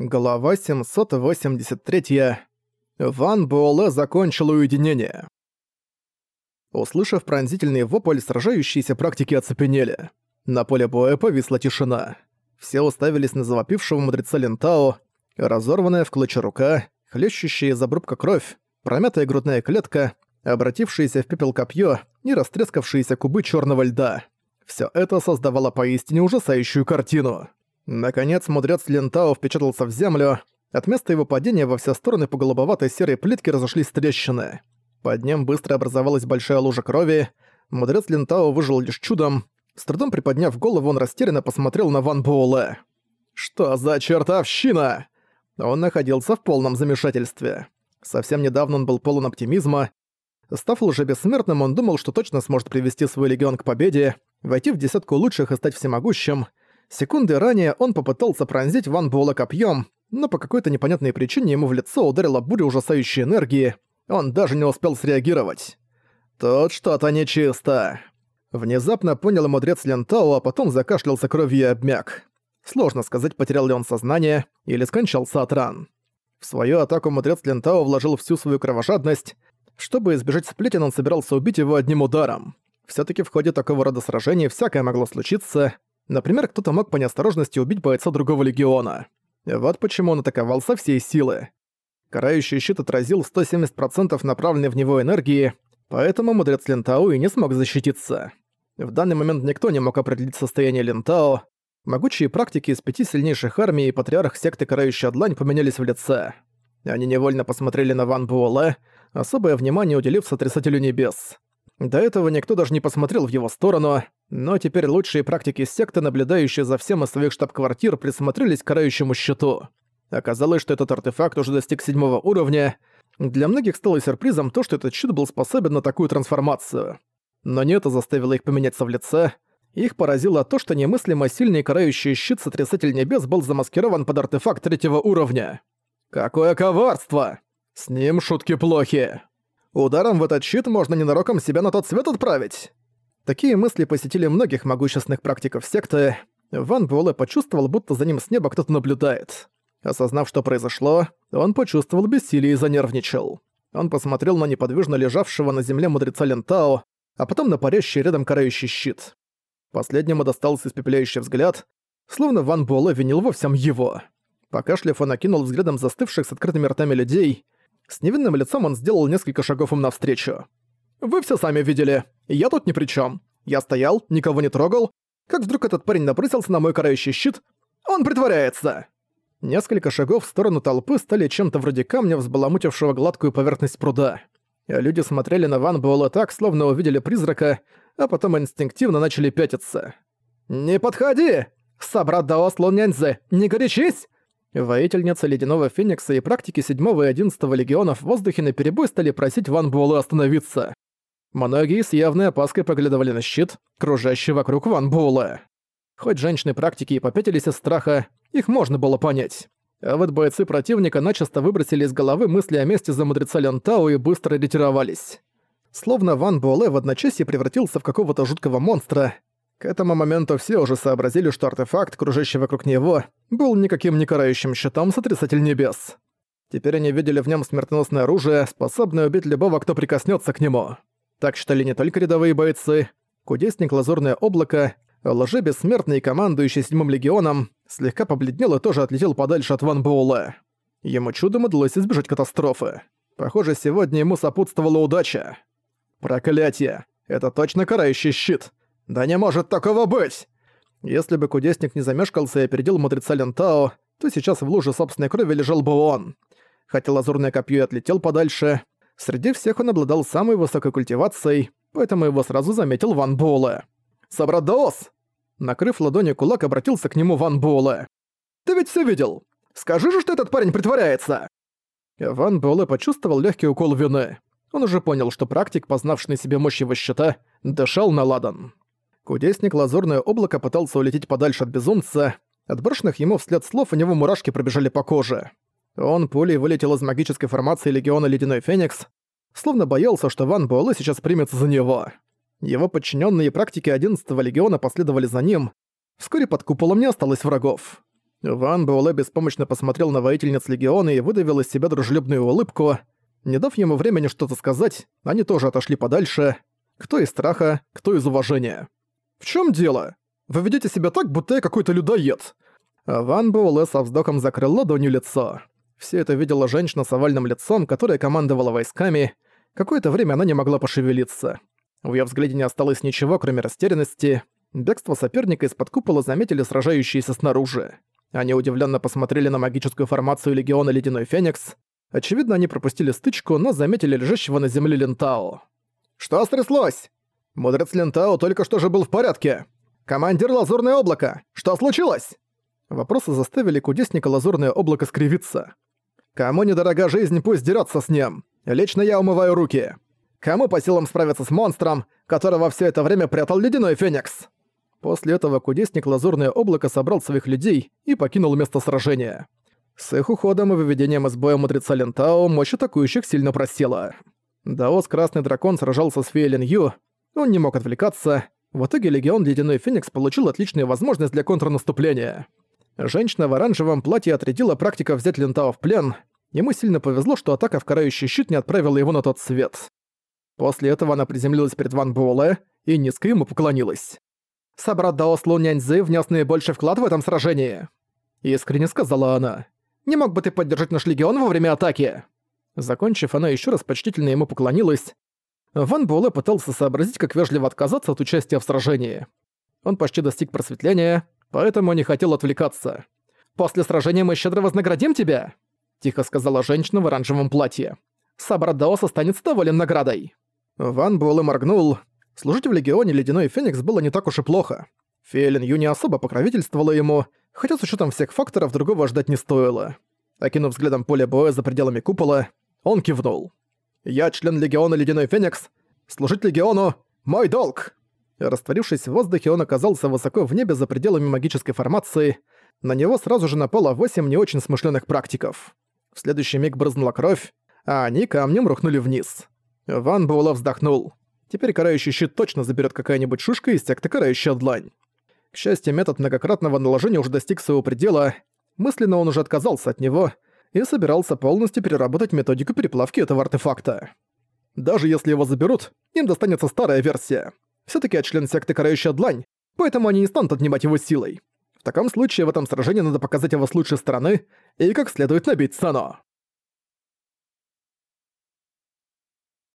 Глава 783. Ван Буэлэ закончил уединение. Услышав пронзительный вопль, сражающиеся практики оцепенели. На поле боя повисла тишина. Все уставились на завопившего мудреца Лентао, разорванная в клочья рука, хлещущая из обрубка кровь, промятая грудная клетка, обратившаяся в пепел копье и растрескавшиеся кубы черного льда. Все это создавало поистине ужасающую картину. Наконец, мудрец Лентао впечатался в землю. От места его падения во все стороны по голубоватой серой плитке разошлись трещины. Под ним быстро образовалась большая лужа крови. Мудрец Лентао выжил лишь чудом. С трудом приподняв голову, он растерянно посмотрел на Ван Буэлэ. «Что за чертовщина?» Он находился в полном замешательстве. Совсем недавно он был полон оптимизма. Став уже бессмертным, он думал, что точно сможет привести свой легион к победе, войти в десятку лучших и стать всемогущим — Секунды ранее он попытался пронзить Ван Буэлла копьем, но по какой-то непонятной причине ему в лицо ударила буря ужасающей энергии, он даже не успел среагировать. «Тут что-то нечисто». Внезапно понял мудрец Лентао, а потом закашлялся кровью и обмяк. Сложно сказать, потерял ли он сознание или скончался от ран. В свою атаку мудрец Лентао вложил всю свою кровожадность. Чтобы избежать сплетен, он собирался убить его одним ударом. все таки в ходе такого рода сражений всякое могло случиться, Например, кто-то мог по неосторожности убить бойца другого легиона. Вот почему он атаковал со всей силы. Карающий щит отразил 170% направленной в него энергии, поэтому мудрец Лентау и не смог защититься. В данный момент никто не мог определить состояние Лентао. Могучие практики из пяти сильнейших армий и патриарх секты Карающая Длань поменялись в лице. Они невольно посмотрели на Ван Буэлэ, особое внимание уделив Сотрясателю Небес. До этого никто даже не посмотрел в его сторону, но теперь лучшие практики секты, наблюдающие за всем из своих штаб-квартир, присмотрелись к карающему щиту. Оказалось, что этот артефакт уже достиг седьмого уровня. Для многих стало сюрпризом то, что этот щит был способен на такую трансформацию. Но не это заставило их поменяться в лице. Их поразило то, что немыслимо сильный карающий щит Сотрясатель Небес был замаскирован под артефакт третьего уровня. Какое коварство! С ним шутки плохи. Ударом в этот щит можно ненароком себя на тот свет отправить. Такие мысли посетили многих могущественных практиков секты. Ван Буэлэ почувствовал, будто за ним с неба кто-то наблюдает. Осознав, что произошло, он почувствовал бессилие и занервничал. Он посмотрел на неподвижно лежавшего на земле мудреца Лентао, а потом на парящий рядом карающий щит. Последнему достался испепеляющий взгляд, словно Ван Буэлэ винил во всем его. Покашляв, он окинул взглядом застывших с открытыми ртами людей — с невинным лицом он сделал несколько шагов им навстречу. «Вы все сами видели. Я тут ни при чем. Я стоял, никого не трогал. Как вдруг этот парень набросился на мой карающий щит? Он притворяется!» Несколько шагов в сторону толпы стали чем-то вроде камня, взбаламутившего гладкую поверхность пруда. Люди смотрели на Ван Буэлла так, словно увидели призрака, а потом инстинктивно начали пятиться. «Не подходи! Собрат Дао Слон не горячись!» Воительница Ледяного Феникса и практики 7 и 11 легионов в воздухе наперебой стали просить Ван Буэлэ остановиться. Многие с явной опаской поглядывали на щит, кружащий вокруг Ван Буэлэ. Хоть женщины практики и попятились из страха, их можно было понять. А вот бойцы противника начисто выбросили из головы мысли о месте за мудреца Лентау и быстро ретировались. Словно Ван Буэлэ в одночасье превратился в какого-то жуткого монстра, к этому моменту все уже сообразили, что артефакт, кружащий вокруг него, был никаким не карающим щитом Сотрясатель Небес. Теперь они видели в нем смертоносное оружие, способное убить любого, кто прикоснется к нему. Так считали не только рядовые бойцы. Кудесник Лазурное Облако, лже бессмертный командующий седьмым легионом, слегка побледнел и тоже отлетел подальше от Ван Боула. Ему чудом удалось избежать катастрофы. Похоже, сегодня ему сопутствовала удача. Проклятие! Это точно карающий щит! «Да не может такого быть!» Если бы кудесник не замешкался и опередил мудреца Лентао, то сейчас в луже собственной крови лежал бы он. Хотя лазурное копье отлетел подальше, среди всех он обладал самой высокой культивацией, поэтому его сразу заметил Ван Буэлэ. «Собрат Даос!» Накрыв ладонью кулак, обратился к нему Ван Буэлэ. «Ты ведь все видел! Скажи же, что этот парень притворяется!» Ван Буэлэ почувствовал легкий укол вины. Он уже понял, что практик, познавший на себе мощь его щита, дышал на ладан. Кудесник Лазурное облако пытался улететь подальше от безумца. От брошенных ему вслед слов у него мурашки пробежали по коже. Он пулей вылетел из магической формации Легиона Ледяной Феникс, словно боялся, что Ван Буэлэ сейчас примется за него. Его подчиненные практики 11-го Легиона последовали за ним. Вскоре под куполом не осталось врагов. Ван Буэлэ беспомощно посмотрел на воительниц Легиона и выдавил из себя дружелюбную улыбку. Не дав ему времени что-то сказать, они тоже отошли подальше. Кто из страха, кто из уважения. «В чем дело? Вы ведете себя так, будто я какой-то людоед!» Ван Буэлэ со вздохом закрыл ладонью лицо. Все это видела женщина с овальным лицом, которая командовала войсками. Какое-то время она не могла пошевелиться. В её взгляде не осталось ничего, кроме растерянности. Бегство соперника из-под купола заметили сражающиеся снаружи. Они удивленно посмотрели на магическую формацию Легиона Ледяной Феникс. Очевидно, они пропустили стычку, но заметили лежащего на земле Лентао. «Что стряслось?» «Мудрец Лентао только что же был в порядке!» «Командир Лазурное Облако! Что случилось?» Вопросы заставили кудесника Лазурное Облако скривиться. «Кому недорога жизнь, пусть дерётся с ним. Лично я умываю руки. Кому по силам справиться с монстром, которого все это время прятал Ледяной Феникс?» После этого кудесник Лазурное Облако собрал своих людей и покинул место сражения. С их уходом и выведением из боя мудреца Лентао мощь атакующих сильно просела. Даос Красный Дракон сражался с Фейлин Ю, он не мог отвлекаться. В итоге Легион Ледяной Феникс получил отличную возможность для контрнаступления. Женщина в оранжевом платье отрядила практика взять Лентао в плен. Ему сильно повезло, что атака в карающий щит не отправила его на тот свет. После этого она приземлилась перед Ван Буэлэ и низко ему поклонилась собрат Даос Лу Няньзы внес наибольший вклад в этом сражении», — искренне сказала она. «Не мог бы ты поддержать наш легион во время атаки?» Закончив, она еще раз почтительно ему поклонилась. Ван Буэлэ пытался сообразить, как вежливо отказаться от участия в сражении. Он почти достиг просветления, поэтому не хотел отвлекаться. «После сражения мы щедро вознаградим тебя!» — тихо сказала женщина в оранжевом платье. «Собрат Даос останется доволен наградой». Ван Буэлэ моргнул, Служить в Легионе Ледяной Феникс было не так уж и плохо. Фейлин Ю не особо покровительствовала ему, хотя с учетом всех факторов другого ждать не стоило. Окинув взглядом поле боя за пределами купола, он кивнул. «Я член Легиона Ледяной Феникс. Служить Легиону — мой долг!» Растворившись в воздухе, он оказался высоко в небе за пределами магической формации. На него сразу же напало восемь не очень смышленых практиков. В следующий миг брызнула кровь, а они камнем рухнули вниз. Ван Буэлэ вздохнул. Теперь карающий щит точно заберет какая-нибудь шишка из секты карающая длань. К счастью, метод многократного наложения уже достиг своего предела, мысленно он уже отказался от него и собирался полностью переработать методику переплавки этого артефакта. Даже если его заберут, им достанется старая версия. все таки я член секты карающая длань, поэтому они не станут отнимать его силой. В таком случае в этом сражении надо показать его с лучшей стороны и как следует набить цену.